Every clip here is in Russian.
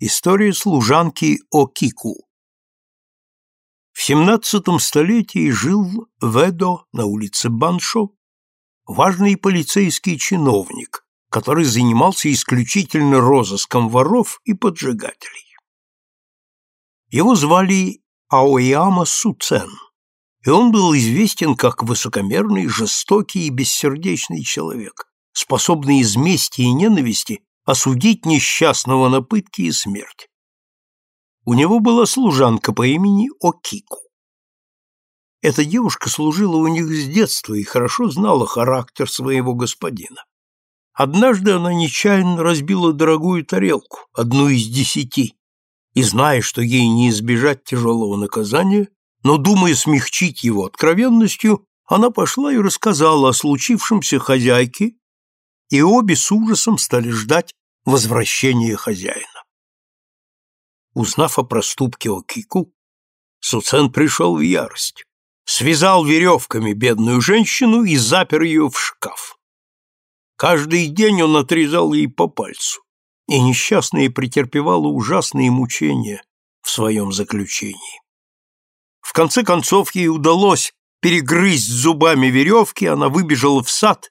История служанки Окику. В XVII столетии жил в Эдо на улице Баншо важный полицейский чиновник, который занимался исключительно розыском воров и поджигателей. Его звали Аояма Суцен, и он был известен как высокомерный, жестокий и бессердечный человек, способный из мести и ненависти осудить несчастного на пытки и смерть. У него была служанка по имени Окику. Эта девушка служила у них с детства и хорошо знала характер своего господина. Однажды она нечаянно разбила дорогую тарелку, одну из десяти, и, зная, что ей не избежать тяжелого наказания, но, думая смягчить его откровенностью, она пошла и рассказала о случившемся хозяйке и обе с ужасом стали ждать возвращения хозяина. Узнав о проступке Окику, Суцен пришел в ярость, связал веревками бедную женщину и запер ее в шкаф. Каждый день он отрезал ей по пальцу, и несчастная претерпевала ужасные мучения в своем заключении. В конце концов ей удалось перегрызть зубами веревки, она выбежала в сад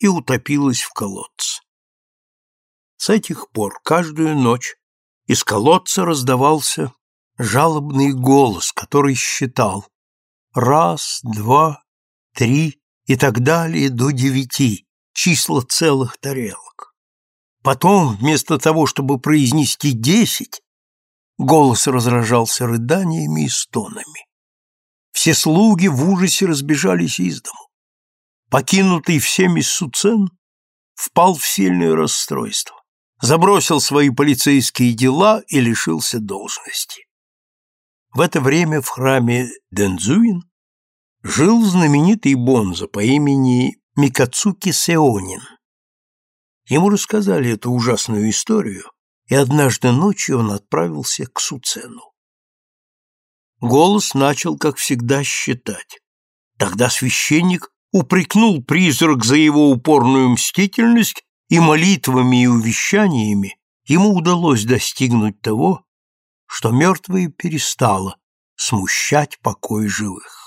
и утопилась в колодце. С этих пор каждую ночь из колодца раздавался жалобный голос, который считал раз, два, три и так далее до девяти, числа целых тарелок. Потом, вместо того, чтобы произнести десять, голос разражался рыданиями и стонами. Все слуги в ужасе разбежались из дому покинутый всеми Суцен, впал в сильное расстройство, забросил свои полицейские дела и лишился должности. В это время в храме Дензуин жил знаменитый бонза по имени Микацуки Сеонин. Ему рассказали эту ужасную историю, и однажды ночью он отправился к Суцену. Голос начал, как всегда, считать. Тогда священник упрекнул призрак за его упорную мстительность, и молитвами и увещаниями ему удалось достигнуть того, что мертвое перестало смущать покой живых.